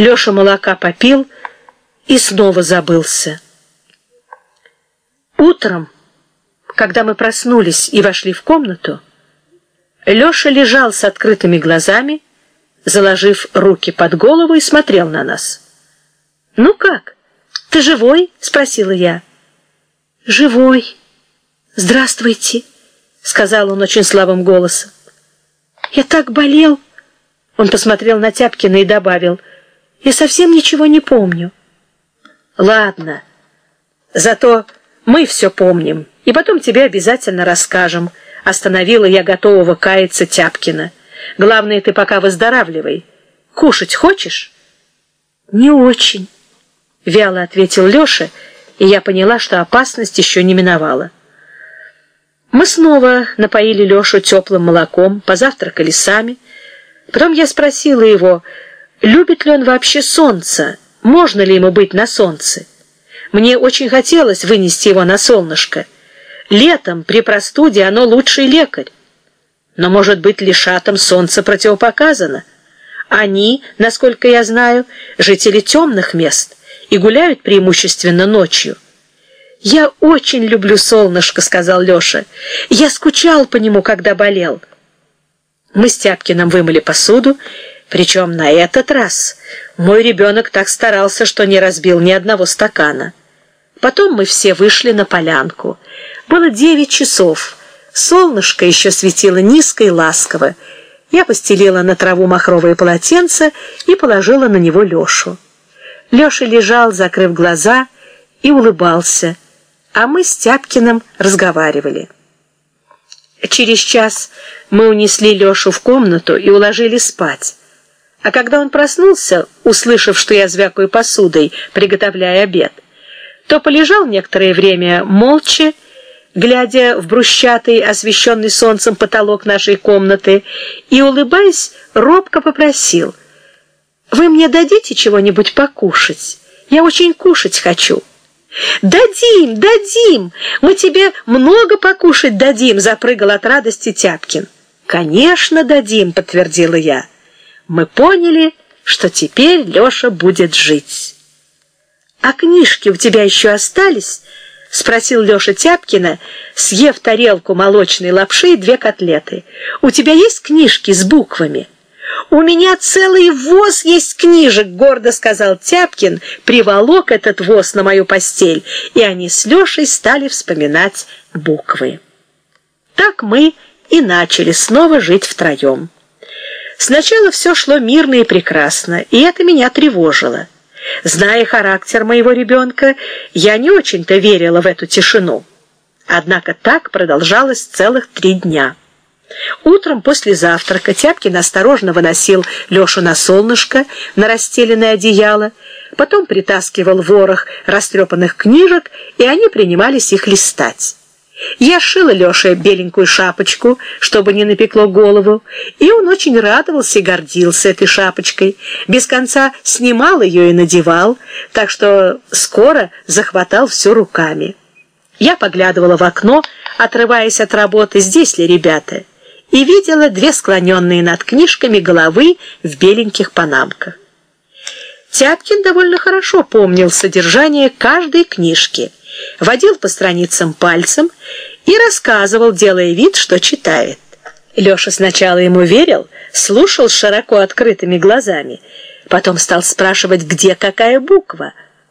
Леша молока попил и снова забылся. Утром, когда мы проснулись и вошли в комнату, Леша лежал с открытыми глазами, заложив руки под голову и смотрел на нас. «Ну как? Ты живой?» — спросила я. «Живой. Здравствуйте», — сказал он очень слабым голосом. «Я так болел!» Он посмотрел на Тяпкина и добавил. «Я совсем ничего не помню». «Ладно. Зато мы все помним, и потом тебе обязательно расскажем», остановила я готового каяться Тяпкина. «Главное, ты пока выздоравливай. Кушать хочешь?» «Не очень», — вяло ответил Леша, и я поняла, что опасность еще не миновала. Мы снова напоили Лешу теплым молоком, позавтракали сами. Потом я спросила его, любит ли он вообще солнце, можно ли ему быть на солнце. Мне очень хотелось вынести его на солнышко. Летом при простуде оно лучший лекарь. Но, может быть, лишатам солнце противопоказано. Они, насколько я знаю, жители темных мест и гуляют преимущественно ночью. «Я очень люблю солнышко», — сказал Леша. «Я скучал по нему, когда болел». Мы с Тяпкиным вымыли посуду, причем на этот раз мой ребенок так старался, что не разбил ни одного стакана. Потом мы все вышли на полянку. Было девять часов. Солнышко еще светило низко и ласково. Я постелила на траву махровое полотенце и положила на него Лешу. Леша лежал, закрыв глаза, и улыбался — а мы с Тяпкиным разговаривали. Через час мы унесли Лешу в комнату и уложили спать. А когда он проснулся, услышав, что я звякаю посудой, приготовляя обед, то полежал некоторое время молча, глядя в брусчатый, освещенный солнцем потолок нашей комнаты, и, улыбаясь, робко попросил, «Вы мне дадите чего-нибудь покушать? Я очень кушать хочу». «Дадим, дадим! Мы тебе много покушать дадим!» запрыгал от радости Тяпкин. «Конечно, дадим!» — подтвердила я. Мы поняли, что теперь Леша будет жить. «А книжки у тебя еще остались?» — спросил Леша Тяпкина, съев тарелку молочной лапши и две котлеты. «У тебя есть книжки с буквами?» «У меня целый воз есть книжек», — гордо сказал Тяпкин, приволок этот воз на мою постель, и они с Лешей стали вспоминать буквы. Так мы и начали снова жить втроем. Сначала все шло мирно и прекрасно, и это меня тревожило. Зная характер моего ребенка, я не очень-то верила в эту тишину. Однако так продолжалось целых три дня. Утром после завтрака Тяпкин осторожно выносил Лешу на солнышко, на расстеленное одеяло, потом притаскивал ворох растрепанных книжек, и они принимались их листать. Я шила Леше беленькую шапочку, чтобы не напекло голову, и он очень радовался и гордился этой шапочкой. Без конца снимал ее и надевал, так что скоро захватал все руками. Я поглядывала в окно, отрываясь от работы, здесь ли ребята и видела две склоненные над книжками головы в беленьких панамках. Тяпкин довольно хорошо помнил содержание каждой книжки, водил по страницам пальцем и рассказывал, делая вид, что читает. Леша сначала ему верил, слушал широко открытыми глазами, потом стал спрашивать, где какая буква –